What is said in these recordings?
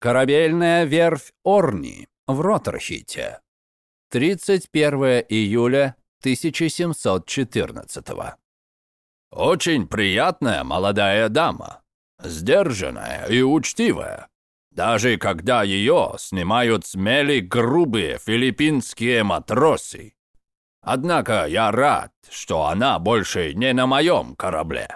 Корабельная верфь Орни в Роттерхите. 31 июля 1714 Очень приятная молодая дама. Сдержанная и учтивая. Даже когда ее снимают с мели грубые филиппинские матросы. Однако я рад, что она больше не на моем корабле.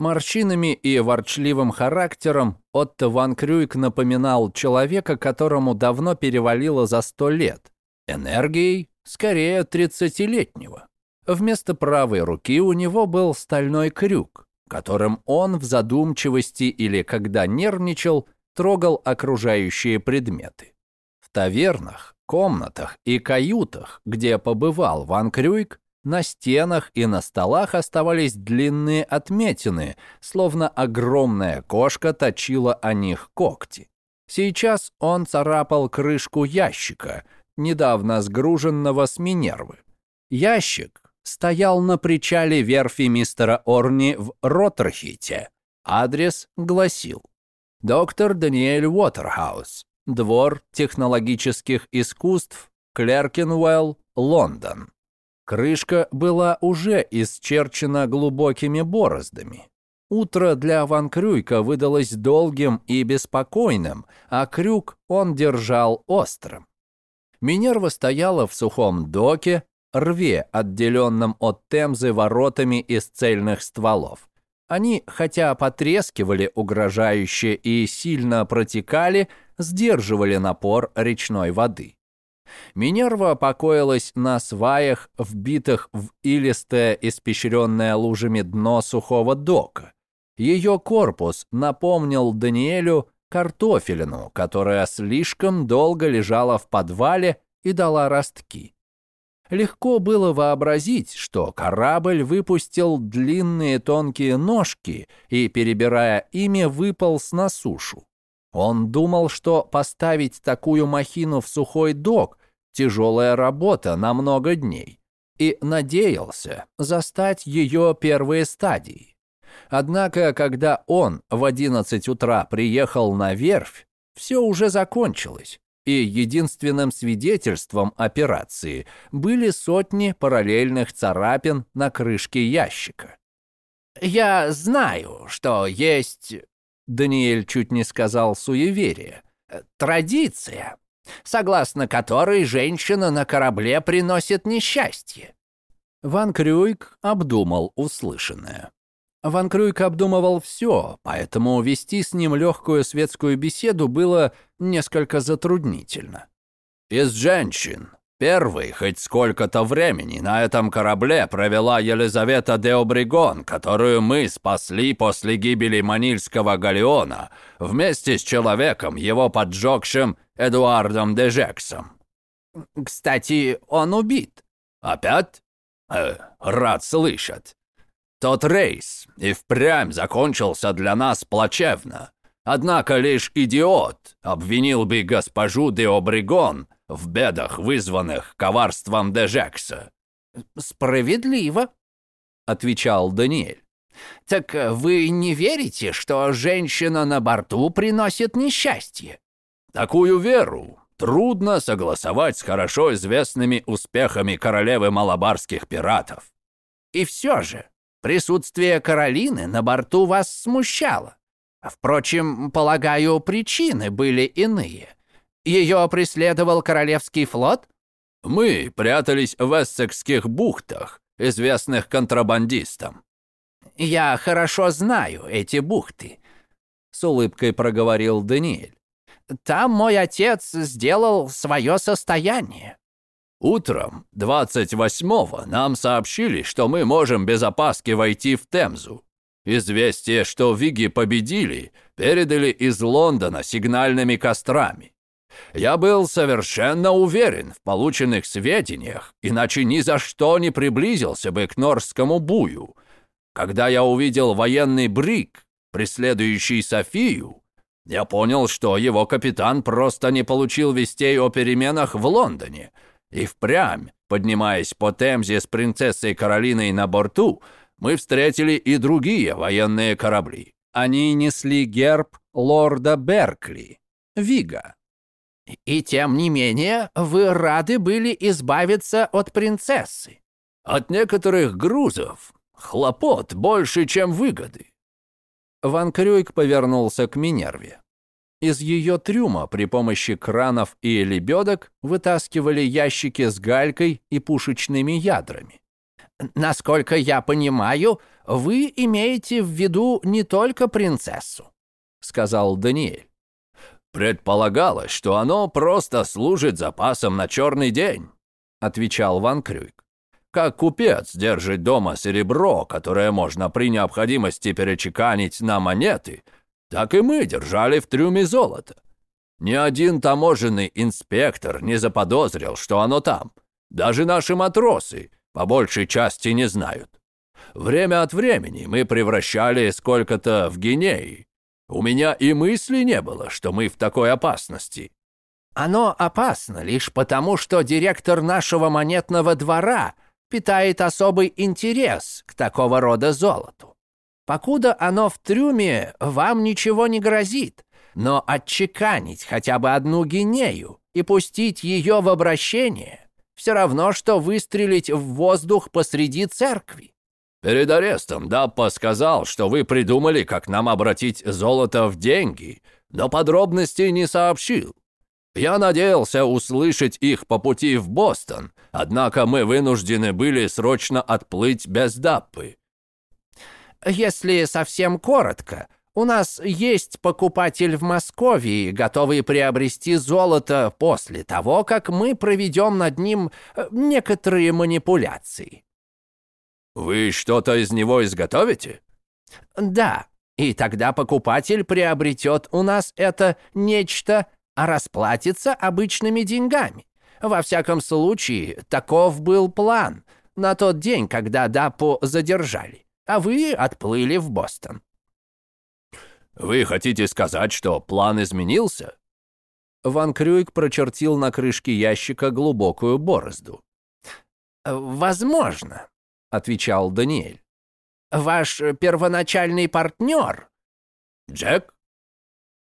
Морщинами и ворчливым характером Отто Ван Крюйк напоминал человека, которому давно перевалило за сто лет. Энергией скорее тридцатилетнего. Вместо правой руки у него был стальной крюк, которым он в задумчивости или когда нервничал, трогал окружающие предметы. В тавернах, комнатах и каютах, где побывал Ван Крюйк, на стенах и на столах оставались длинные отметины, словно огромная кошка точила о них когти. Сейчас он царапал крышку ящика, недавно сгруженного с Минервы. Ящик стоял на причале верфи мистера Орни в Роттерхите. Адрес гласил «Доктор Даниэль Уотерхаус, двор технологических искусств, Клеркинуэлл, Лондон». Крышка была уже исчерчена глубокими бороздами. Утро для Ван Крюйка выдалось долгим и беспокойным, а крюк он держал острым. Минерва стояла в сухом доке, рве, отделенном от Темзы воротами из цельных стволов. Они, хотя потрескивали угрожающе и сильно протекали, сдерживали напор речной воды. Минерва покоилась на сваях, вбитых в илистое, испещренное лужами дно сухого дока. Ее корпус напомнил Даниэлю картофелину, которая слишком долго лежала в подвале и дала ростки. Легко было вообразить, что корабль выпустил длинные тонкие ножки и, перебирая ими, выполз на сушу. Он думал, что поставить такую махину в сухой док Тяжелая работа на много дней. И надеялся застать ее первые стадии. Однако, когда он в 11 утра приехал на верфь, все уже закончилось, и единственным свидетельством операции были сотни параллельных царапин на крышке ящика. «Я знаю, что есть...» Даниэль чуть не сказал суеверие. «Традиция, согласно которой женщина на корабле приносит несчастье. Ван Крюйк обдумал услышанное. Ван Крюйк обдумывал все, поэтому вести с ним легкую светскую беседу было несколько затруднительно. «Из женщин первый хоть сколько-то времени на этом корабле провела Елизавета де Обригон, которую мы спасли после гибели Манильского галеона вместе с человеком, его поджегшим Эдуардом де Жексом. Кстати, он убит. Опять? Э, рад слышать. Тот рейс и впрямь закончился для нас плачевно. Однако лишь идиот обвинил бы госпожу де Обригон в бедах, вызванных коварством де Жекса. «Справедливо», — отвечал Даниэль. «Так вы не верите, что женщина на борту приносит несчастье?» Такую веру трудно согласовать с хорошо известными успехами королевы малабарских пиратов. И все же, присутствие Каролины на борту вас смущало. Впрочем, полагаю, причины были иные. Ее преследовал Королевский флот? Мы прятались в Эссекских бухтах, известных контрабандистам. Я хорошо знаю эти бухты, с улыбкой проговорил Даниэль. Там мой отец сделал свое состояние». Утром 28-го нам сообщили, что мы можем без опаски войти в Темзу. Известие, что Виги победили, передали из Лондона сигнальными кострами. Я был совершенно уверен в полученных сведениях, иначе ни за что не приблизился бы к Норскому бую. Когда я увидел военный брик, преследующий Софию, я понял, что его капитан просто не получил вестей о переменах в Лондоне. И впрямь, поднимаясь по Темзе с принцессой Каролиной на борту, мы встретили и другие военные корабли. Они несли герб лорда Беркли. Вига. «И тем не менее, вы рады были избавиться от принцессы?» «От некоторых грузов хлопот больше, чем выгоды». Ван Крюйк повернулся к Минерве. Из ее трюма при помощи кранов и лебедок вытаскивали ящики с галькой и пушечными ядрами. «Насколько я понимаю, вы имеете в виду не только принцессу», — сказал Даниэль. «Предполагалось, что оно просто служит запасом на черный день», — отвечал Ван Крюйк. «Как купец держит дома серебро, которое можно при необходимости перечеканить на монеты, так и мы держали в трюме золото. Ни один таможенный инспектор не заподозрил, что оно там. Даже наши матросы по большей части не знают. Время от времени мы превращали сколько-то в гинеи. У меня и мысли не было, что мы в такой опасности. Оно опасно лишь потому, что директор нашего монетного двора питает особый интерес к такого рода золоту. Покуда оно в трюме, вам ничего не грозит, но отчеканить хотя бы одну гинею и пустить ее в обращение все равно, что выстрелить в воздух посреди церкви. Перед арестом Даппа сказал, что вы придумали, как нам обратить золото в деньги, но подробностей не сообщил. Я надеялся услышать их по пути в Бостон, однако мы вынуждены были срочно отплыть без Даппы. Если совсем коротко, у нас есть покупатель в Москве, готовый приобрести золото после того, как мы проведем над ним э, некоторые манипуляции. Вы что-то из него изготовите? Да, и тогда покупатель приобретет у нас это нечто, а расплатится обычными деньгами. Во всяком случае, таков был план на тот день, когда Дапу задержали а вы отплыли в Бостон». «Вы хотите сказать, что план изменился?» Ван Крюйк прочертил на крышке ящика глубокую борозду. «Возможно», — отвечал Даниэль. «Ваш первоначальный партнер...» «Джек?»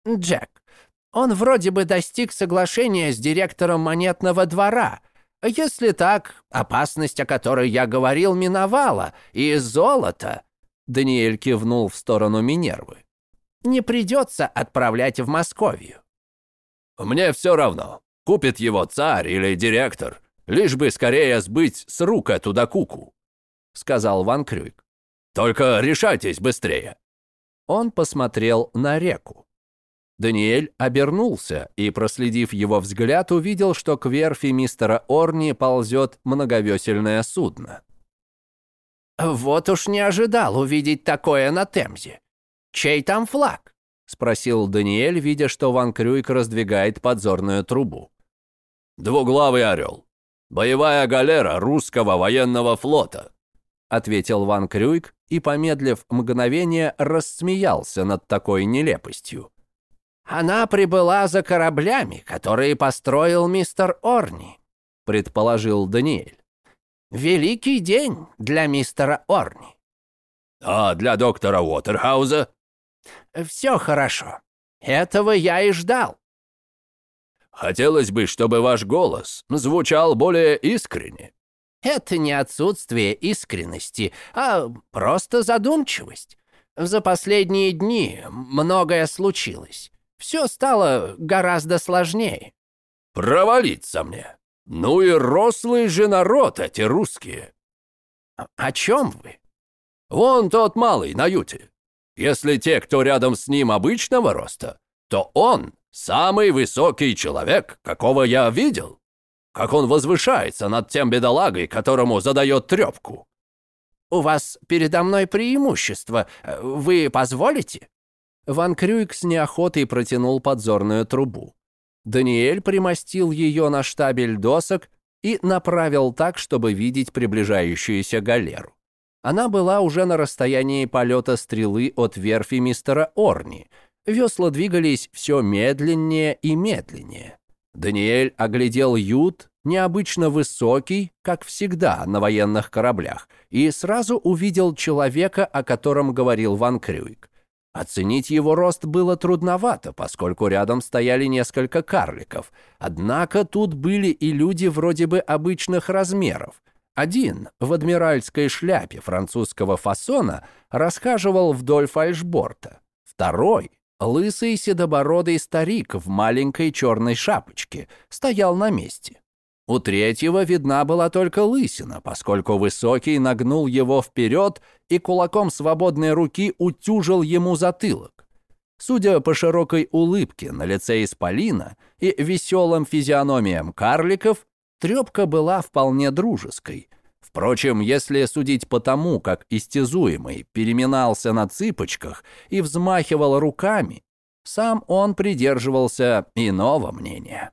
«Джек. Он вроде бы достиг соглашения с директором монетного двора, если так, опасность, о которой я говорил, миновала, и золото...» Даниэль кивнул в сторону Минервы. «Не придется отправлять в Московию». «Мне все равно, купит его царь или директор, лишь бы скорее сбыть с рук эту докуку», — сказал Ван Крюйк. «Только решайтесь быстрее». Он посмотрел на реку. Даниэль обернулся и, проследив его взгляд, увидел, что к верфи мистера Орни ползет многовесельное судно. «Вот уж не ожидал увидеть такое на Темзе. Чей там флаг?» — спросил Даниэль, видя, что Ван Крюйк раздвигает подзорную трубу. «Двуглавый орел. Боевая галера русского военного флота», — ответил Ван Крюйк и, помедлив мгновение, рассмеялся над такой нелепостью. Она прибыла за кораблями, которые построил мистер Орни, предположил Даниэль. Великий день для мистера Орни. А для доктора Уотерхауза? Все хорошо. Этого я и ждал. Хотелось бы, чтобы ваш голос звучал более искренне. Это не отсутствие искренности, а просто задумчивость. За последние дни многое случилось все стало гораздо сложнее. Провалиться мне. Ну и рослый же народ эти русские. О чем вы? Вон тот малый на юте. Если те, кто рядом с ним обычного роста, то он самый высокий человек, какого я видел. Как он возвышается над тем бедолагой, которому задает трепку. «У вас передо мной преимущество. Вы позволите?» Ван Крюйк с неохотой протянул подзорную трубу. Даниэль примостил ее на штабель досок и направил так, чтобы видеть приближающуюся галеру. Она была уже на расстоянии полета стрелы от верфи мистера Орни. Весла двигались все медленнее и медленнее. Даниэль оглядел ют, необычно высокий, как всегда на военных кораблях, и сразу увидел человека, о котором говорил Ван Крюйк. Оценить его рост было трудновато, поскольку рядом стояли несколько карликов. Однако тут были и люди вроде бы обычных размеров. Один в адмиральской шляпе французского фасона расхаживал вдоль фальшборта. Второй, лысый седобородый старик в маленькой черной шапочке, стоял на месте. У третьего видна была только лысина, поскольку высокий нагнул его вперед и кулаком свободной руки утюжил ему затылок. Судя по широкой улыбке на лице Исполина и веселым физиономиям карликов, трепка была вполне дружеской. Впрочем, если судить по тому, как истязуемый переминался на цыпочках и взмахивал руками, сам он придерживался иного мнения.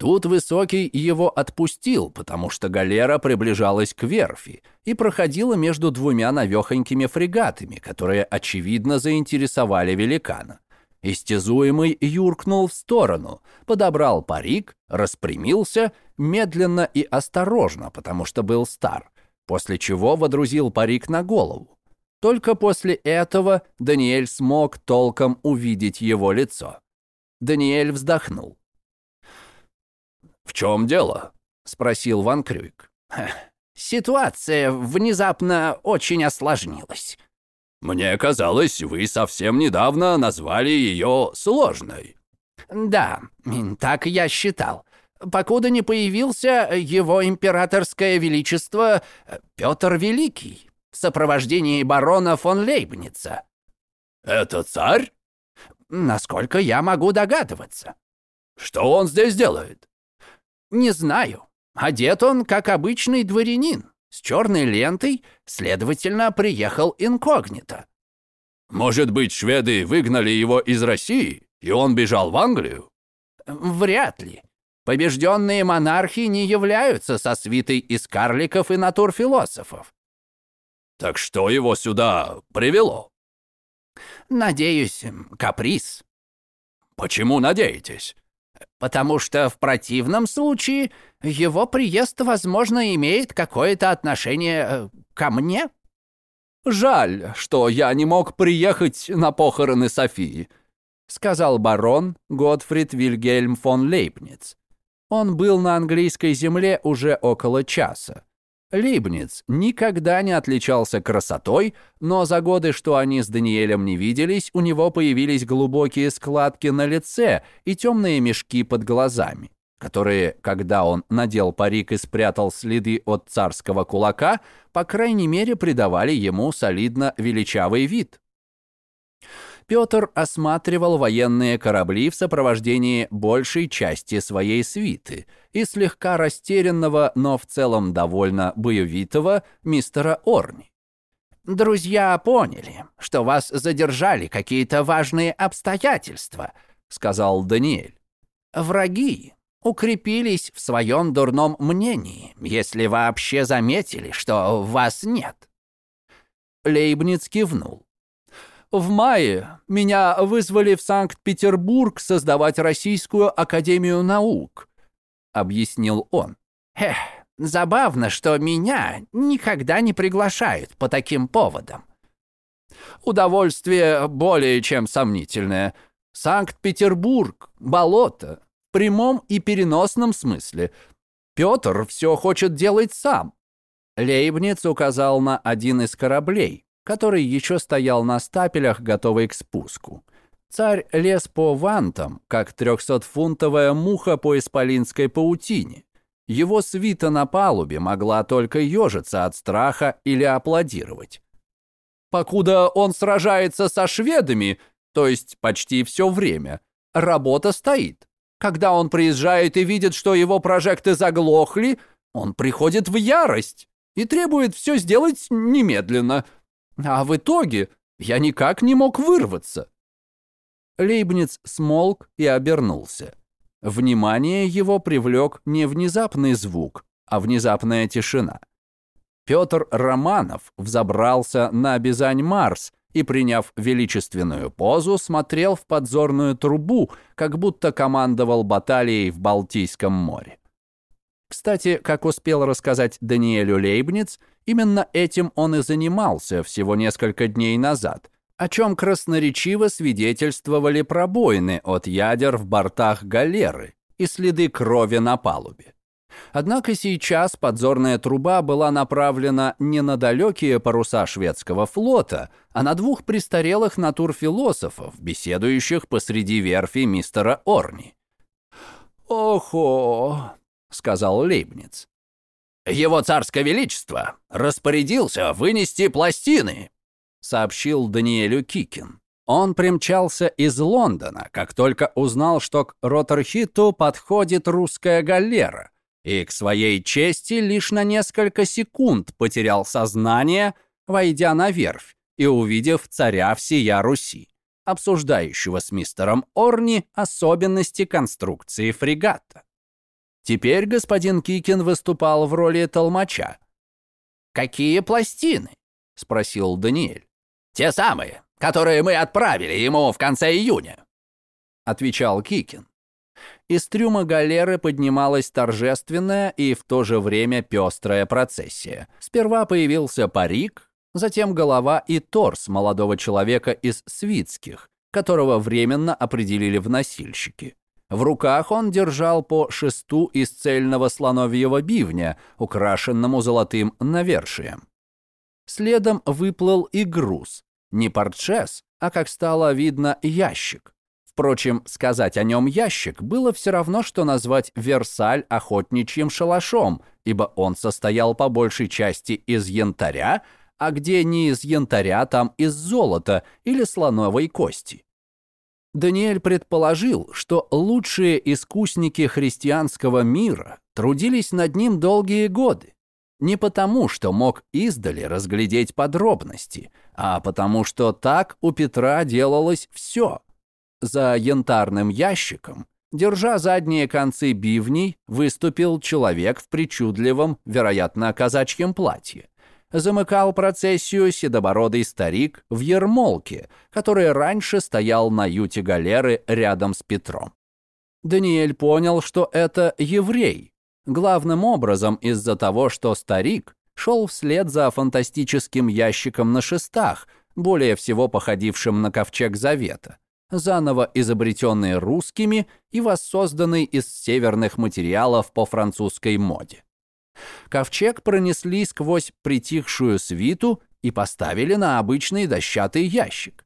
Тут Высокий его отпустил, потому что галера приближалась к верфи и проходила между двумя навехонькими фрегатами, которые, очевидно, заинтересовали великана. Истязуемый юркнул в сторону, подобрал парик, распрямился, медленно и осторожно, потому что был стар, после чего водрузил парик на голову. Только после этого Даниэль смог толком увидеть его лицо. Даниэль вздохнул. «В чем дело?» — спросил Ван Крюйк. «Ситуация внезапно очень осложнилась». «Мне казалось, вы совсем недавно назвали ее сложной». «Да, так я считал. Покуда не появился его императорское величество Петр Великий в сопровождении барона фон Лейбница». «Это царь?» «Насколько я могу догадываться». «Что он здесь делает?» «Не знаю. Одет он, как обычный дворянин, с черной лентой, следовательно, приехал инкогнито». «Может быть, шведы выгнали его из России, и он бежал в Англию?» «Вряд ли. Побежденные монархи не являются со свитой из карликов и натурфилософов». «Так что его сюда привело?» «Надеюсь, каприз». «Почему надеетесь?» Потому что в противном случае его приезд, возможно, имеет какое-то отношение э, ко мне». «Жаль, что я не мог приехать на похороны Софии», сказал барон Готфрид Вильгельм фон Лейбниц. Он был на английской земле уже около часа. Лейбниц никогда не отличался красотой, но за годы, что они с Даниэлем не виделись, у него появились глубокие складки на лице и темные мешки под глазами, которые, когда он надел парик и спрятал следы от царского кулака, по крайней мере, придавали ему солидно величавый вид. Петр осматривал военные корабли в сопровождении большей части своей свиты и слегка растерянного, но в целом довольно боевитого мистера Орни. «Друзья поняли, что вас задержали какие-то важные обстоятельства», — сказал Даниэль. «Враги укрепились в своем дурном мнении, если вообще заметили, что вас нет». Лейбниц кивнул. В мае меня вызвали в Санкт-Петербург создавать Российскую Академию Наук», — объяснил он. «Эх, забавно, что меня никогда не приглашают по таким поводам». «Удовольствие более чем сомнительное. Санкт-Петербург — болото, в прямом и переносном смысле. Петр все хочет делать сам». Лейбниц указал на один из кораблей, который еще стоял на стапелях, готовый к спуску. Царь лез по вантам, как трехсотфунтовая муха по исполинской паутине. Его свита на палубе могла только ежиться от страха или аплодировать. Покуда он сражается со шведами, то есть почти все время, работа стоит. Когда он приезжает и видит, что его прожекты заглохли, он приходит в ярость и требует все сделать немедленно – а в итоге я никак не мог вырваться. Лейбниц смолк и обернулся. Внимание его привлек не внезапный звук, а внезапная тишина. Петр Романов взобрался на Бизань-Марс и, приняв величественную позу, смотрел в подзорную трубу, как будто командовал баталией в Балтийском море. Кстати, как успел рассказать Даниэлю Лейбниц, именно этим он и занимался всего несколько дней назад, о чем красноречиво свидетельствовали пробоины от ядер в бортах галеры и следы крови на палубе. Однако сейчас подзорная труба была направлена не на далекие паруса шведского флота, а на двух престарелых натурфилософов, беседующих посреди верфи мистера Орни. «Охо!» — сказал Лейбниц. «Его царское величество распорядился вынести пластины», — сообщил Даниэлю Кикин. Он примчался из Лондона, как только узнал, что к Роттерхиту подходит русская галера, и к своей чести лишь на несколько секунд потерял сознание, войдя на верфь и увидев царя всея Руси, обсуждающего с мистером Орни особенности конструкции фрегата. Теперь господин Кикин выступал в роли толмача. «Какие пластины?» — спросил Даниэль. «Те самые, которые мы отправили ему в конце июня», — отвечал Кикин. Из трюма галеры поднималась торжественная и в то же время пестрая процессия. Сперва появился парик, затем голова и торс молодого человека из Свитских, которого временно определили в носильщики. В руках он держал по шесту из цельного слоновьего бивня, украшенному золотым навершием. Следом выплыл и груз. Не портшес, а, как стало видно, ящик. Впрочем, сказать о нем ящик было все равно, что назвать Версаль охотничьим шалашом, ибо он состоял по большей части из янтаря, а где не из янтаря, там из золота или слоновой кости. Даниэль предположил, что лучшие искусники христианского мира трудились над ним долгие годы. Не потому, что мог издали разглядеть подробности, а потому, что так у Петра делалось все – за янтарным ящиком, держа задние концы бивней, выступил человек в причудливом, вероятно, казачьем платье. Замыкал процессию седобородый старик в ермолке, который раньше стоял на юте галеры рядом с Петром. Даниэль понял, что это еврей, главным образом из-за того, что старик шел вслед за фантастическим ящиком на шестах, более всего походившим на ковчег Завета заново изобретенный русскими и воссозданный из северных материалов по французской моде. Ковчег пронесли сквозь притихшую свиту и поставили на обычный дощатый ящик.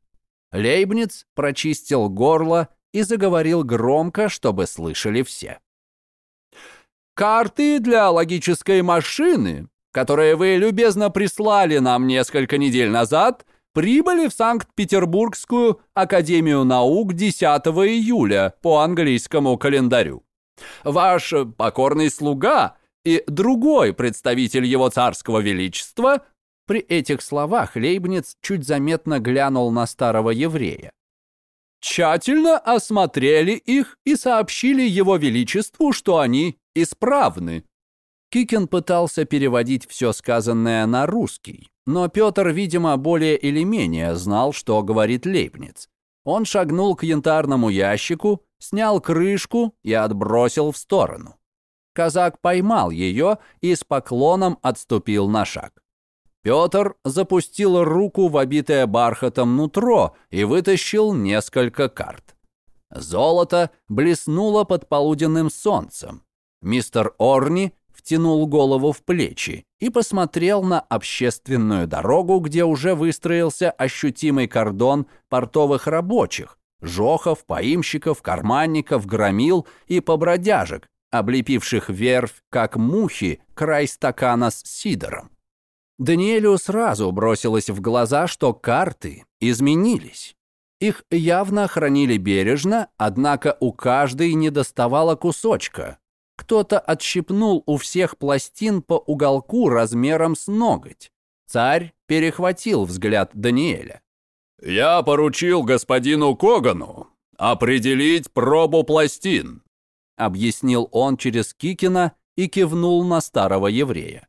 Лейбниц прочистил горло и заговорил громко, чтобы слышали все. «Карты для логической машины, которые вы любезно прислали нам несколько недель назад, прибыли в Санкт-Петербургскую Академию наук 10 июля по английскому календарю. Ваш покорный слуга и другой представитель его царского величества при этих словах Лейбниц чуть заметно глянул на старого еврея. Тщательно осмотрели их и сообщили его величеству, что они исправны. Кикин пытался переводить все сказанное на русский, но Петр, видимо, более или менее знал, что говорит Лейбниц. Он шагнул к янтарному ящику, снял крышку и отбросил в сторону. Казак поймал ее и с поклоном отступил на шаг. Петр запустил руку в обитое бархатом нутро и вытащил несколько карт. Золото блеснуло под полуденным солнцем. Мистер Орни втянул голову в плечи и посмотрел на общественную дорогу, где уже выстроился ощутимый кордон портовых рабочих, жохов, поимщиков, карманников, громил и побродяжек, облепивших верфь, как мухи, край стакана с сидором. Даниэлю сразу бросилось в глаза, что карты изменились. Их явно хранили бережно, однако у каждой недоставало кусочка, кто-то отщипнул у всех пластин по уголку размером с ноготь. Царь перехватил взгляд Даниэля. «Я поручил господину Когану определить пробу пластин», объяснил он через Кикина и кивнул на старого еврея.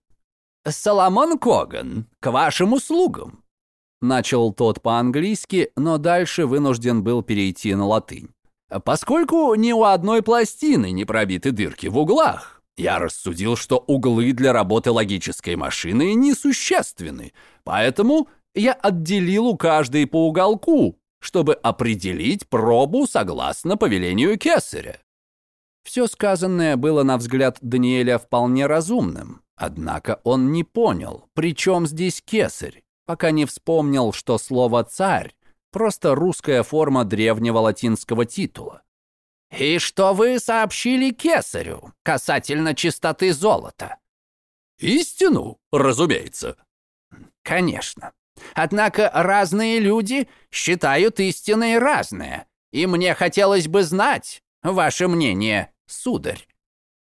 «Соломон Коган, к вашим услугам!» Начал тот по-английски, но дальше вынужден был перейти на латынь. Поскольку ни у одной пластины не пробиты дырки в углах, я рассудил, что углы для работы логической машины несущественны, поэтому я отделил у каждой по уголку, чтобы определить пробу согласно повелению кесаря. Все сказанное было, на взгляд Даниэля, вполне разумным, однако он не понял, при чем здесь кесарь, пока не вспомнил, что слово «царь» — просто русская форма древнего латинского титула. «И что вы сообщили кесарю касательно чистоты золота?» «Истину, разумеется». «Конечно. Однако разные люди считают истиной разное, и мне хотелось бы знать ваше мнение, сударь».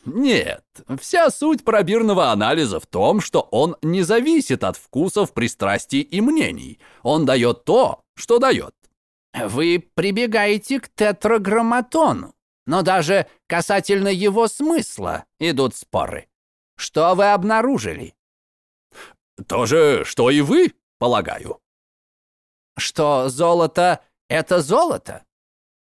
Нет, вся суть пробирного анализа в том, что он не зависит от вкусов, пристрастий и мнений. Он дает то, что дает. Вы прибегаете к тетраграмматону, но даже касательно его смысла идут споры. Что вы обнаружили? То же, что и вы, полагаю. Что золото — это золото?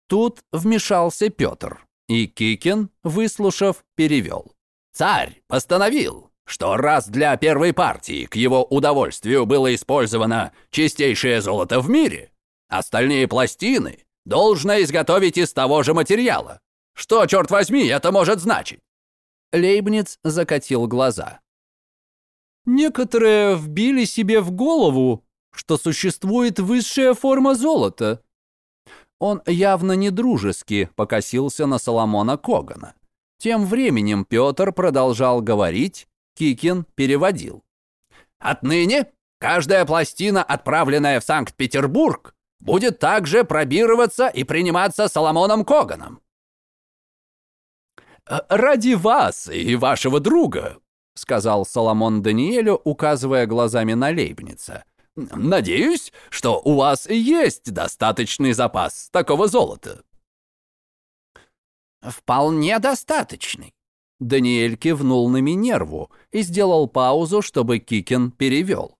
Тут вмешался Петр. И Кикин, выслушав, перевел. «Царь постановил, что раз для первой партии к его удовольствию было использовано чистейшее золото в мире, остальные пластины должно изготовить из того же материала. Что, черт возьми, это может значить?» Лейбниц закатил глаза. «Некоторые вбили себе в голову, что существует высшая форма золота, он явно недружески покосился на Соломона Когана. Тем временем Петр продолжал говорить, Кикин переводил. «Отныне каждая пластина, отправленная в Санкт-Петербург, будет также пробироваться и приниматься Соломоном Коганом». «Ради вас и вашего друга», — сказал Соломон Даниэлю, указывая глазами на Лейбница, — Надеюсь, что у вас есть достаточный запас такого золота». «Вполне достаточный». Даниэль кивнул на Минерву и сделал паузу, чтобы Кикин перевел.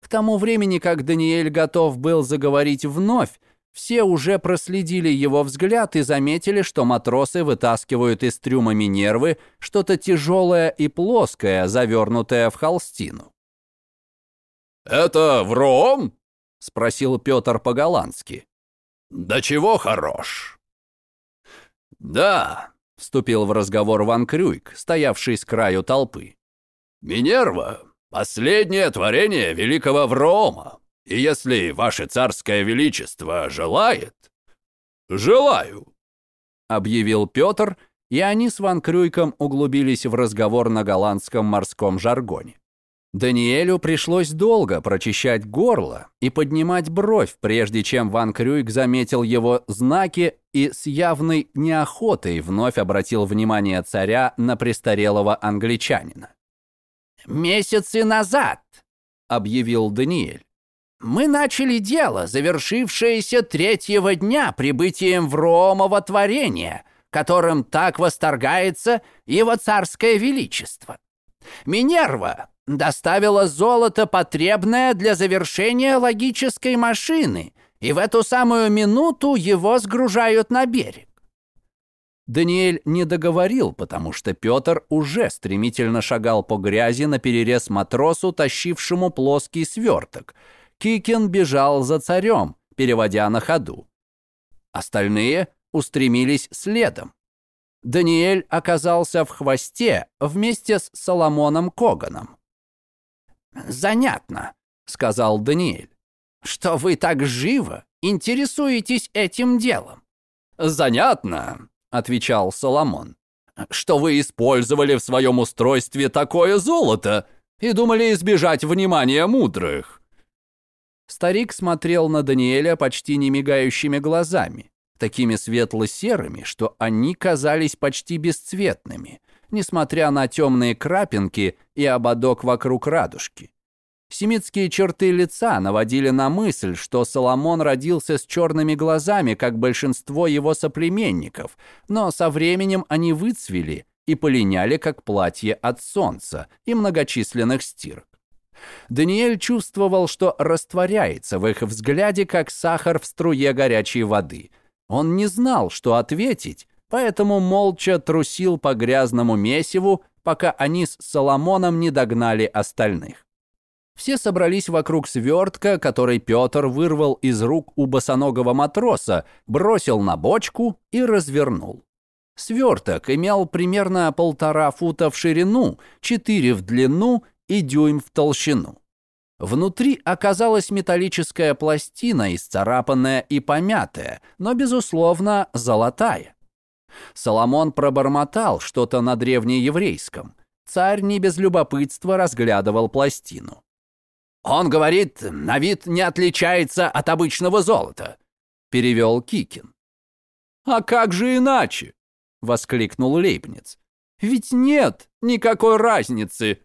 К тому времени, как Даниэль готов был заговорить вновь, все уже проследили его взгляд и заметили, что матросы вытаскивают из трюма Минервы что-то тяжелое и плоское, завернутое в холстину. «Это вром?» — спросил Петр по-голландски. «Да чего хорош?» «Да», — вступил в разговор Ван Крюйк, стоявший с краю толпы. «Минерва — последнее творение великого Врома, и если ваше царское величество желает...» «Желаю», — объявил Петр, и они с Ван Крюйком углубились в разговор на голландском морском жаргоне. Даниэлю пришлось долго прочищать горло и поднимать бровь, прежде чем Ван Крюйк заметил его знаки и с явной неохотой вновь обратил внимание царя на престарелого англичанина. «Месяцы назад», — объявил Даниэль, «мы начали дело, завершившееся третьего дня прибытием в Ромово творение, которым так восторгается его царское величество. Минерва доставила золото, потребное для завершения логической машины, и в эту самую минуту его сгружают на берег. Даниэль не договорил, потому что Петр уже стремительно шагал по грязи на перерез матросу, тащившему плоский сверток. Кикин бежал за царем, переводя на ходу. Остальные устремились следом. Даниэль оказался в хвосте вместе с Соломоном Коганом. «Занятно», — сказал Даниэль, «что вы так живо интересуетесь этим делом». «Занятно», — отвечал Соломон, «что вы использовали в своем устройстве такое золото и думали избежать внимания мудрых». Старик смотрел на Даниэля почти не мигающими глазами, такими светло-серыми, что они казались почти бесцветными — несмотря на темные крапинки и ободок вокруг радужки. Семитские черты лица наводили на мысль, что Соломон родился с черными глазами, как большинство его соплеменников, но со временем они выцвели и полиняли, как платье от солнца и многочисленных стирок. Даниэль чувствовал, что растворяется в их взгляде, как сахар в струе горячей воды. Он не знал, что ответить, поэтому молча трусил по грязному месиву, пока они с Соломоном не догнали остальных. Все собрались вокруг свертка, который Петр вырвал из рук у босоногого матроса, бросил на бочку и развернул. Сверток имел примерно полтора фута в ширину, четыре в длину и дюйм в толщину. Внутри оказалась металлическая пластина, исцарапанная и помятая, но, безусловно, золотая. Соломон пробормотал что-то на древнееврейском. Царь не без любопытства разглядывал пластину. «Он говорит, на вид не отличается от обычного золота», — перевел Кикин. «А как же иначе?» — воскликнул Лейбниц. «Ведь нет никакой разницы».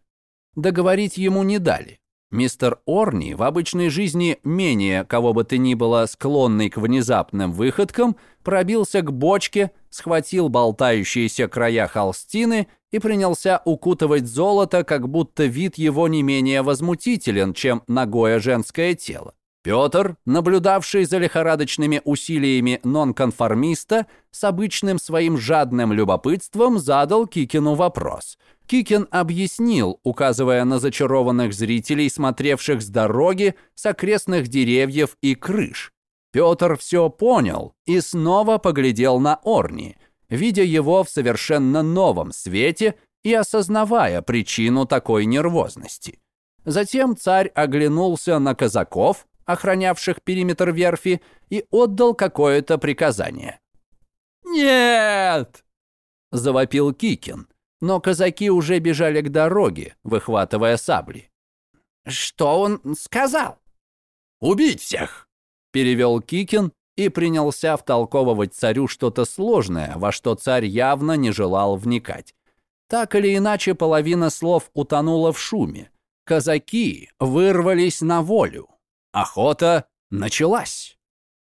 Договорить ему не дали. Мистер Орни, в обычной жизни менее кого бы то ни было склонный к внезапным выходкам, пробился к бочке, схватил болтающиеся края холстины и принялся укутывать золото, как будто вид его не менее возмутителен, чем ногое женское тело. Петр, наблюдавший за лихорадочными усилиями нонконформиста, с обычным своим жадным любопытством задал Кикину вопрос – Кикин объяснил, указывая на зачарованных зрителей, смотревших с дороги, с окрестных деревьев и крыш. Петр все понял и снова поглядел на Орни, видя его в совершенно новом свете и осознавая причину такой нервозности. Затем царь оглянулся на казаков, охранявших периметр верфи, и отдал какое-то приказание. «Нет!» – завопил Кикин но казаки уже бежали к дороге, выхватывая сабли. «Что он сказал?» «Убить всех!» – перевел Кикин и принялся втолковывать царю что-то сложное, во что царь явно не желал вникать. Так или иначе, половина слов утонула в шуме. Казаки вырвались на волю. Охота началась.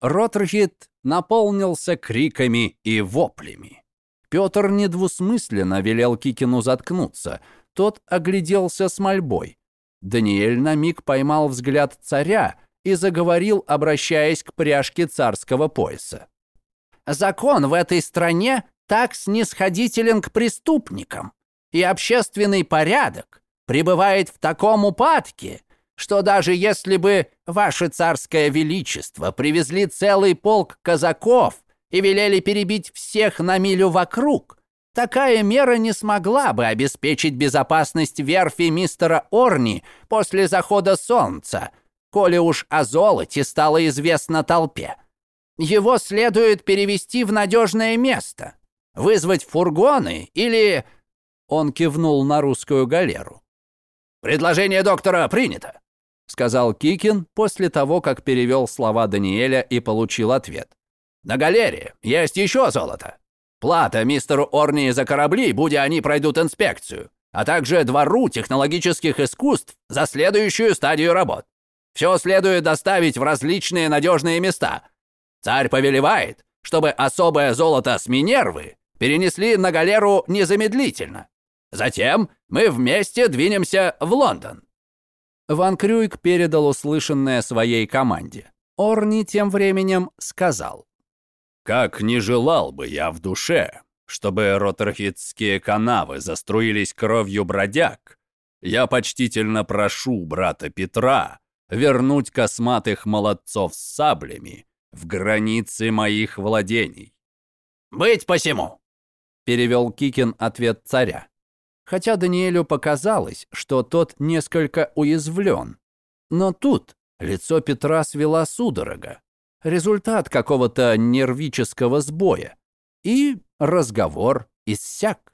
Ротрхит наполнился криками и воплями. Петр недвусмысленно велел Кикину заткнуться. Тот огляделся с мольбой. Даниэль на миг поймал взгляд царя и заговорил, обращаясь к пряжке царского пояса. «Закон в этой стране так снисходителен к преступникам, и общественный порядок пребывает в таком упадке, что даже если бы ваше царское величество привезли целый полк казаков и велели перебить всех на милю вокруг, такая мера не смогла бы обеспечить безопасность верфи мистера Орни после захода солнца, коли уж о золоте стало известно толпе. Его следует перевести в надежное место, вызвать фургоны или... Он кивнул на русскую галеру. «Предложение доктора принято», — сказал Кикин после того, как перевел слова Даниэля и получил ответ. На галере есть еще золото. Плата мистеру Орни за корабли, будь они пройдут инспекцию, а также двору технологических искусств за следующую стадию работ. Все следует доставить в различные надежные места. Царь повелевает, чтобы особое золото с Минервы перенесли на галеру незамедлительно. Затем мы вместе двинемся в Лондон». Ван Крюйк передал услышанное своей команде. Орни тем временем сказал. Как не желал бы я в душе, чтобы ротерхитские канавы заструились кровью бродяг, я почтительно прошу брата Петра вернуть косматых молодцов с саблями в границы моих владений. «Быть посему!» — перевел Кикин ответ царя. Хотя Даниэлю показалось, что тот несколько уязвлен. Но тут лицо Петра свела судорога результат какого-то нервического сбоя. И разговор иссяк.